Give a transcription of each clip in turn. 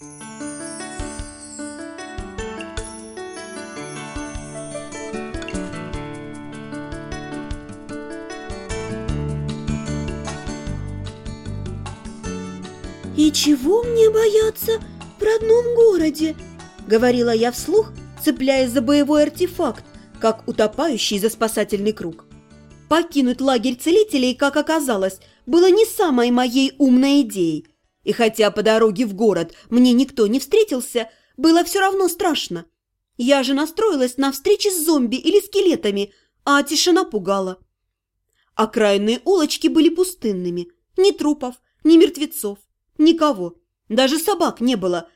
«И чего мне бояться в родном городе?» — говорила я вслух, цепляясь за боевой артефакт, как утопающий за спасательный круг. Покинуть лагерь целителей, как оказалось, было не самой моей умной идеей. И хотя по дороге в город мне никто не встретился, было все равно страшно. Я же настроилась на встречи с зомби или скелетами, а тишина пугала. Окраинные улочки были пустынными. Ни трупов, ни мертвецов. Никого. Даже собак не было.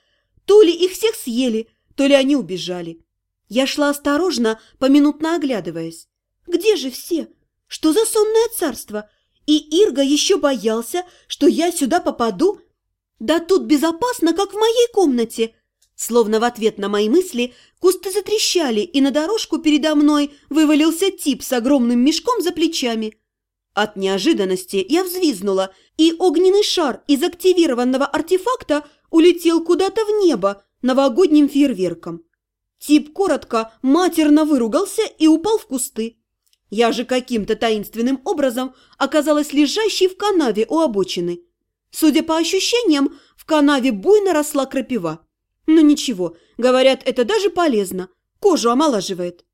То ли их всех съели, то ли они убежали. Я шла осторожно, поминутно оглядываясь. Где же все? Что за сонное царство? И Ирга еще боялся, что я сюда попаду? Да тут безопасно, как в моей комнате. Словно в ответ на мои мысли кусты затрещали, и на дорожку передо мной вывалился тип с огромным мешком за плечами. От неожиданности я взвизнула, и огненный шар из активированного артефакта улетел куда-то в небо новогодним фейерверком. Тип коротко, матерно выругался и упал в кусты. Я же каким-то таинственным образом оказалась лежащей в канаве у обочины. Судя по ощущениям, в канаве буйно росла крапива. Но ничего, говорят, это даже полезно, кожу омолаживает.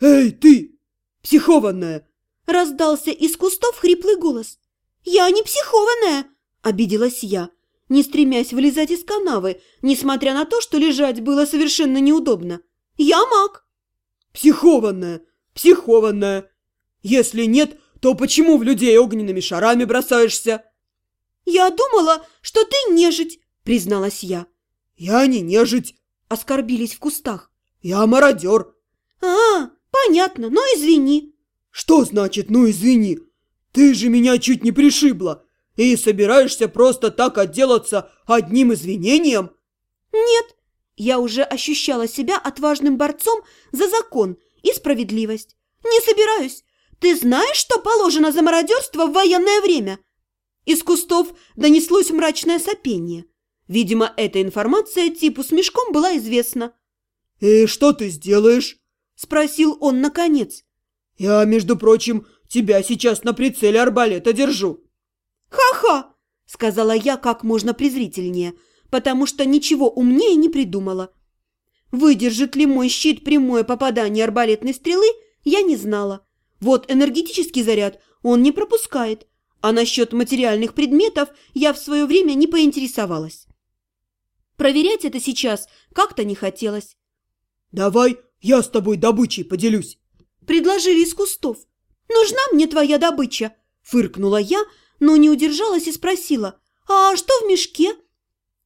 «Эй, ты, психованная!» Раздался из кустов хриплый голос. «Я не психованная!» – обиделась я, не стремясь вылезать из канавы, несмотря на то, что лежать было совершенно неудобно. «Я маг!» «Психованная! Психованная! Если нет, то почему в людей огненными шарами бросаешься?» «Я думала, что ты нежить!» – призналась я. «Я не нежить!» – оскорбились в кустах. «Я мародер!» «А, понятно, но извини!» «Что значит «ну извини»? Ты же меня чуть не пришибла и собираешься просто так отделаться одним извинением?» «Нет, я уже ощущала себя отважным борцом за закон и справедливость. Не собираюсь. Ты знаешь, что положено за мародерство в военное время?» Из кустов донеслось мрачное сопение. Видимо, эта информация типу с мешком была известна. «И что ты сделаешь?» – спросил он наконец. «Я, между прочим, тебя сейчас на прицеле арбалета держу». «Ха-ха!» – сказала я как можно презрительнее, потому что ничего умнее не придумала. Выдержит ли мой щит прямое попадание арбалетной стрелы, я не знала. Вот энергетический заряд он не пропускает, а насчет материальных предметов я в свое время не поинтересовалась. Проверять это сейчас как-то не хотелось. «Давай я с тобой добычей поделюсь», предложили из кустов. «Нужна мне твоя добыча!» – фыркнула я, но не удержалась и спросила. «А что в мешке?»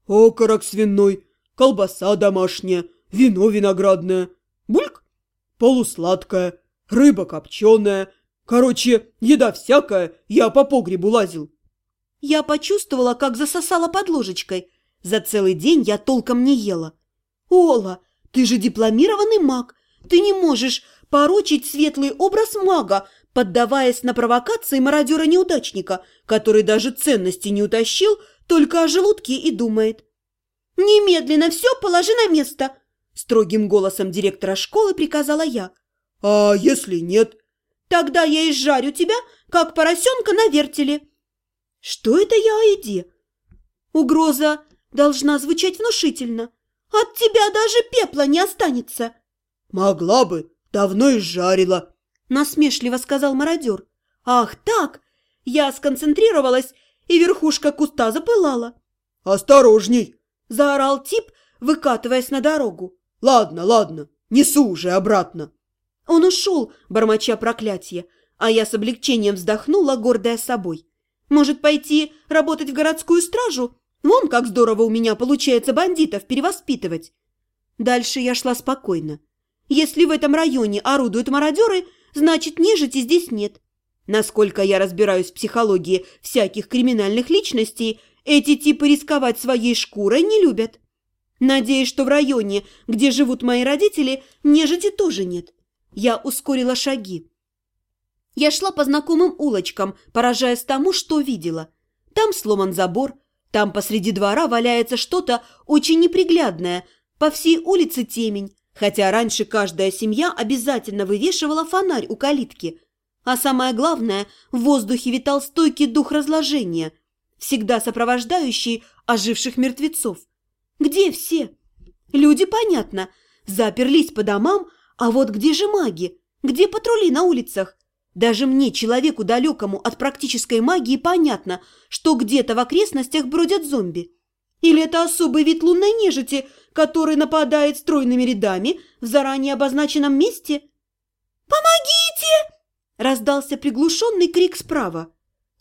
«Окорок свиной, колбаса домашняя, вино виноградное, бульк, полусладкое, рыба копченая. Короче, еда всякая, я по погребу лазил». Я почувствовала, как засосала под ложечкой. За целый день я толком не ела. «Ола, ты же дипломированный маг, ты не можешь порочить светлый образ мага, поддаваясь на провокации мародера-неудачника, который даже ценности не утащил, только о желудке и думает. «Немедленно все положи на место!» Строгим голосом директора школы приказала я. «А если нет?» «Тогда я изжарю тебя, как поросенка на вертеле». «Что это я о еде?» Угроза должна звучать внушительно. «От тебя даже пепла не останется!» «Могла бы, давно изжарила», – насмешливо сказал мародер. «Ах так!» Я сконцентрировалась, и верхушка куста запылала. «Осторожней!» – заорал тип, выкатываясь на дорогу. «Ладно, ладно, несу уже обратно». Он ушел, бормоча проклятие, а я с облегчением вздохнула, гордая собой. Может, пойти работать в городскую стражу? Вон как здорово у меня получается бандитов перевоспитывать. Дальше я шла спокойно. Если в этом районе орудуют мародеры, значит, нежити здесь нет. Насколько я разбираюсь в психологии всяких криминальных личностей, эти типы рисковать своей шкурой не любят. Надеюсь, что в районе, где живут мои родители, нежити тоже нет. Я ускорила шаги. Я шла по знакомым улочкам, поражаясь тому, что видела. Там сломан забор, Там посреди двора валяется что-то очень неприглядное, по всей улице темень, хотя раньше каждая семья обязательно вывешивала фонарь у калитки. А самое главное, в воздухе витал стойкий дух разложения, всегда сопровождающий оживших мертвецов. Где все? Люди, понятно, заперлись по домам, а вот где же маги? Где патрули на улицах? Даже мне, человеку далекому от практической магии, понятно, что где-то в окрестностях бродят зомби. Или это особый вид лунной нежити, который нападает стройными рядами в заранее обозначенном месте? «Помогите!» – раздался приглушенный крик справа.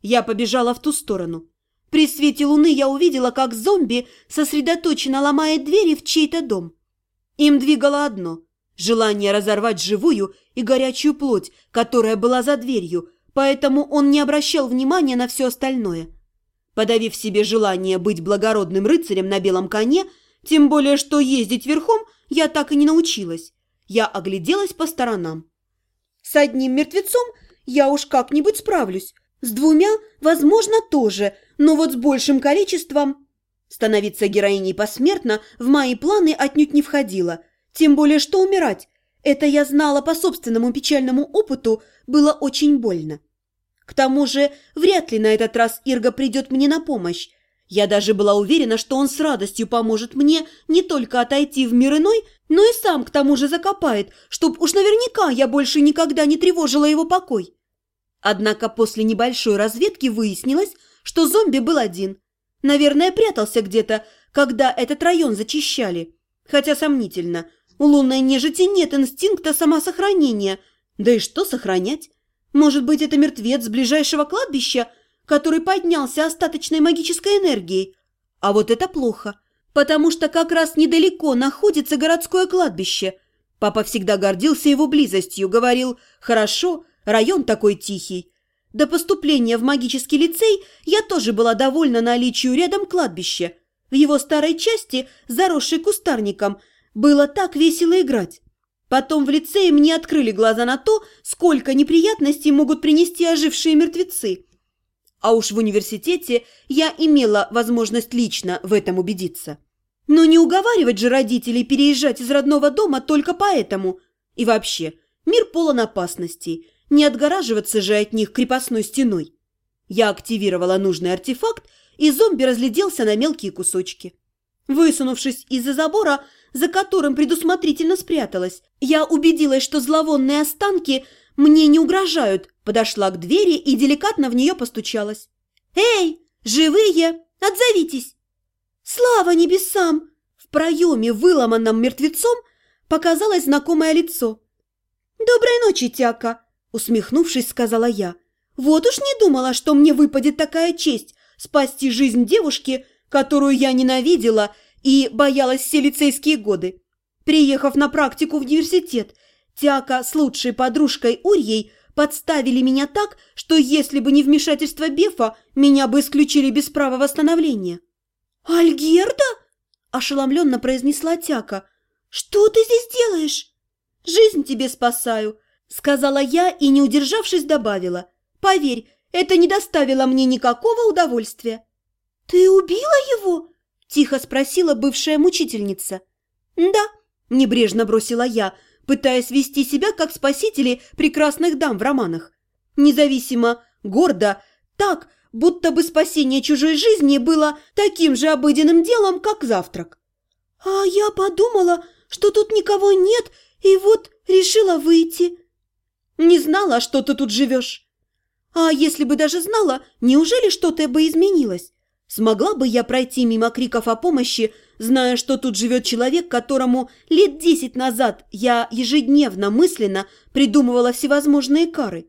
Я побежала в ту сторону. При свете луны я увидела, как зомби сосредоточенно ломает двери в чей-то дом. Им двигало одно – желание разорвать живую и горячую плоть, которая была за дверью, поэтому он не обращал внимания на все остальное. Подавив себе желание быть благородным рыцарем на белом коне, тем более что ездить верхом я так и не научилась, я огляделась по сторонам. С одним мертвецом я уж как-нибудь справлюсь, с двумя, возможно, тоже, но вот с большим количеством... Становиться героиней посмертно в мои планы отнюдь не входило, тем более что умирать. Это я знала по собственному печальному опыту, было очень больно. К тому же, вряд ли на этот раз Ирга придет мне на помощь. Я даже была уверена, что он с радостью поможет мне не только отойти в мир иной, но и сам к тому же закопает, чтоб уж наверняка я больше никогда не тревожила его покой. Однако после небольшой разведки выяснилось, что зомби был один. Наверное, прятался где-то, когда этот район зачищали. Хотя сомнительно. У лунной нежити нет инстинкта самосохранения. Да и что сохранять? Может быть, это мертвец с ближайшего кладбища, который поднялся остаточной магической энергией? А вот это плохо, потому что как раз недалеко находится городское кладбище. Папа всегда гордился его близостью, говорил «Хорошо, район такой тихий». До поступления в магический лицей я тоже была довольна наличию рядом кладбища. В его старой части, заросшей кустарником, было так весело играть. Потом в лицее мне открыли глаза на то, сколько неприятностей могут принести ожившие мертвецы. А уж в университете я имела возможность лично в этом убедиться. Но не уговаривать же родителей переезжать из родного дома только поэтому. И вообще, мир полон опасностей – не отгораживаться же от них крепостной стеной. Я активировала нужный артефакт, и зомби разгляделся на мелкие кусочки. Высунувшись из-за забора, за которым предусмотрительно спряталась, я убедилась, что зловонные останки мне не угрожают, подошла к двери и деликатно в нее постучалась. «Эй, живые, отзовитесь!» «Слава небесам!» В проеме, выломанном мертвецом, показалось знакомое лицо. «Доброй ночи, Тяка!» Усмехнувшись, сказала я. «Вот уж не думала, что мне выпадет такая честь спасти жизнь девушки, которую я ненавидела и боялась все лицейские годы. Приехав на практику в университет, Тяка с лучшей подружкой Урьей подставили меня так, что если бы не вмешательство Бефа, меня бы исключили без права восстановления». «Альгерда?» – ошеломленно произнесла Тяка. «Что ты здесь делаешь?» «Жизнь тебе спасаю», Сказала я и, не удержавшись, добавила. Поверь, это не доставило мне никакого удовольствия. «Ты убила его?» – тихо спросила бывшая мучительница. «Да», – небрежно бросила я, пытаясь вести себя как спасители прекрасных дам в романах. Независимо, гордо, так, будто бы спасение чужой жизни было таким же обыденным делом, как завтрак. «А я подумала, что тут никого нет, и вот решила выйти», не знала, что ты тут живешь. А если бы даже знала, неужели что-то бы изменилось? Смогла бы я пройти мимо криков о помощи, зная, что тут живет человек, которому лет десять назад я ежедневно мысленно придумывала всевозможные кары?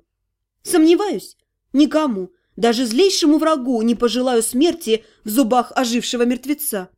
Сомневаюсь. Никому, даже злейшему врагу не пожелаю смерти в зубах ожившего мертвеца.